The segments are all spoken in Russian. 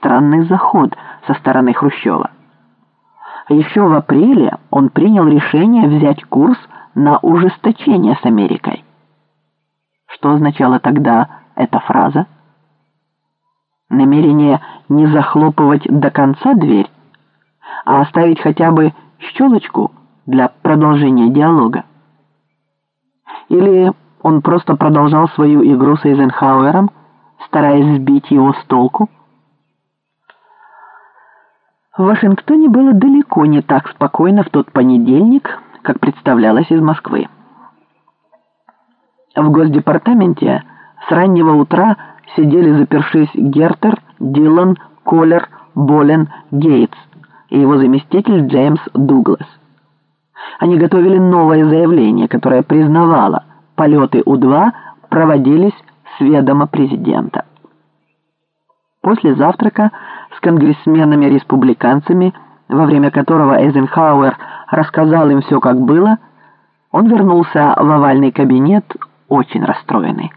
странный заход со стороны Хрущева. Еще в апреле он принял решение взять курс на ужесточение с Америкой. Что означала тогда эта фраза? Намерение не захлопывать до конца дверь, а оставить хотя бы щелочку для продолжения диалога. Или он просто продолжал свою игру с Эйзенхауэром, стараясь сбить его с толку? В Вашингтоне было далеко не так спокойно в тот понедельник, как представлялось из Москвы. В Госдепартаменте с раннего утра сидели запершись Гертер, Дилан, Коллер, Болен, Гейтс и его заместитель Джеймс Дуглас. Они готовили новое заявление, которое признавало, полеты У-2 проводились с ведома президента. После завтрака с конгрессменами-республиканцами, во время которого Эйзенхауэр рассказал им все, как было, он вернулся в овальный кабинет очень расстроенный.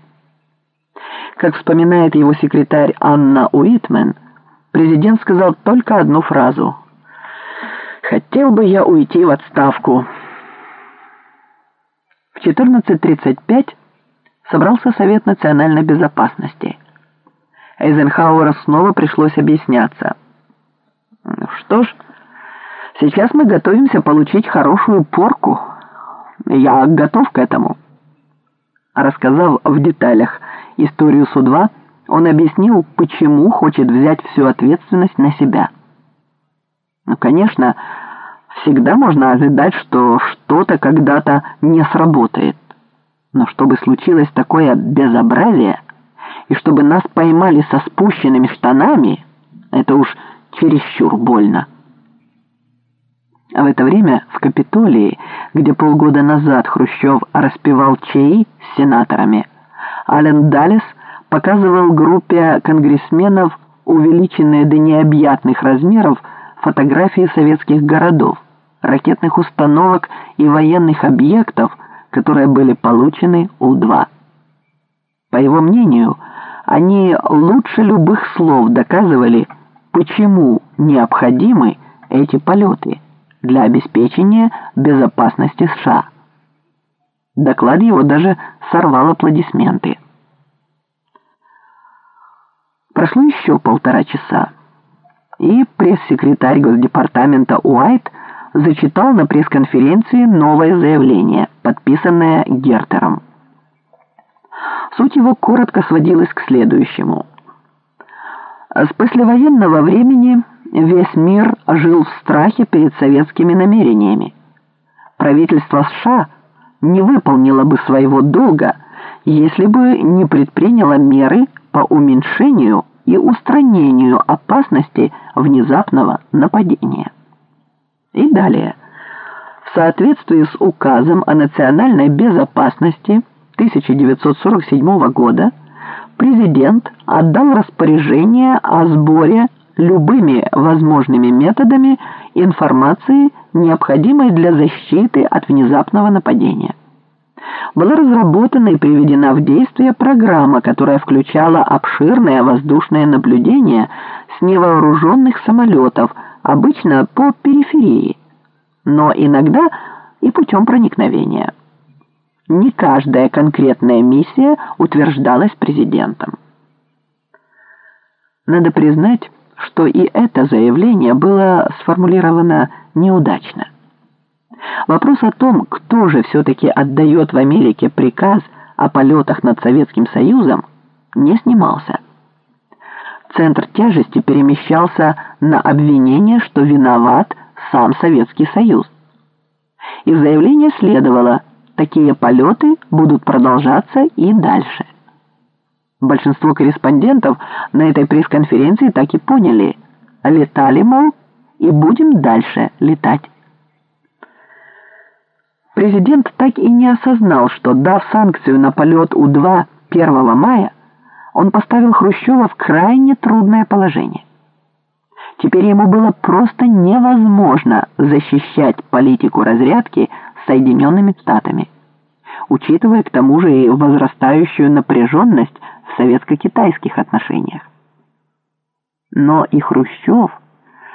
Как вспоминает его секретарь Анна Уитмен, президент сказал только одну фразу «Хотел бы я уйти в отставку». В 14.35 собрался Совет национальной безопасности. Эйзенхауэру снова пришлось объясняться. «Что ж, сейчас мы готовимся получить хорошую порку. Я готов к этому». Рассказав в деталях историю Су-2, он объяснил, почему хочет взять всю ответственность на себя. Ну, конечно, всегда можно ожидать, что что-то когда-то не сработает. Но чтобы случилось такое безобразие, и чтобы нас поймали со спущенными штанами, это уж чересчур больно. А в это время в Капитолии, где полгода назад Хрущев распевал чаи с сенаторами, Ален Даллес показывал группе конгрессменов увеличенные до необъятных размеров фотографии советских городов, ракетных установок и военных объектов, которые были получены У-2. По его мнению, они лучше любых слов доказывали, почему необходимы эти полеты для обеспечения безопасности США. Доклад его даже сорвал аплодисменты. Прошло еще полтора часа, и пресс-секретарь Госдепартамента Уайт зачитал на пресс-конференции новое заявление, подписанное Гертером. Суть его коротко сводилась к следующему. С послевоенного времени весь мир жил в страхе перед советскими намерениями. Правительство США не выполнило бы своего долга, если бы не предприняло меры по уменьшению и устранению опасности внезапного нападения. И далее. В соответствии с указом о национальной безопасности 1947 года президент отдал распоряжение о сборе любыми возможными методами информации, необходимой для защиты от внезапного нападения была разработана и приведена в действие программа, которая включала обширное воздушное наблюдение с невооруженных самолетов, обычно по периферии, но иногда и путем проникновения. Не каждая конкретная миссия утверждалась президентом. Надо признать, что и это заявление было сформулировано неудачно. Вопрос о том, кто же все-таки отдает в Америке приказ о полетах над Советским Союзом, не снимался. Центр тяжести перемещался на обвинение, что виноват сам Советский Союз. Из заявления следовало, такие полеты будут продолжаться и дальше. Большинство корреспондентов на этой пресс-конференции так и поняли. Летали, мол, и будем дальше летать. Президент так и не осознал, что, дав санкцию на полет У-2 1 мая, он поставил Хрущева в крайне трудное положение. Теперь ему было просто невозможно защищать политику разрядки Соединенными Штатами, учитывая к тому же и возрастающую напряженность в советско-китайских отношениях. Но и Хрущев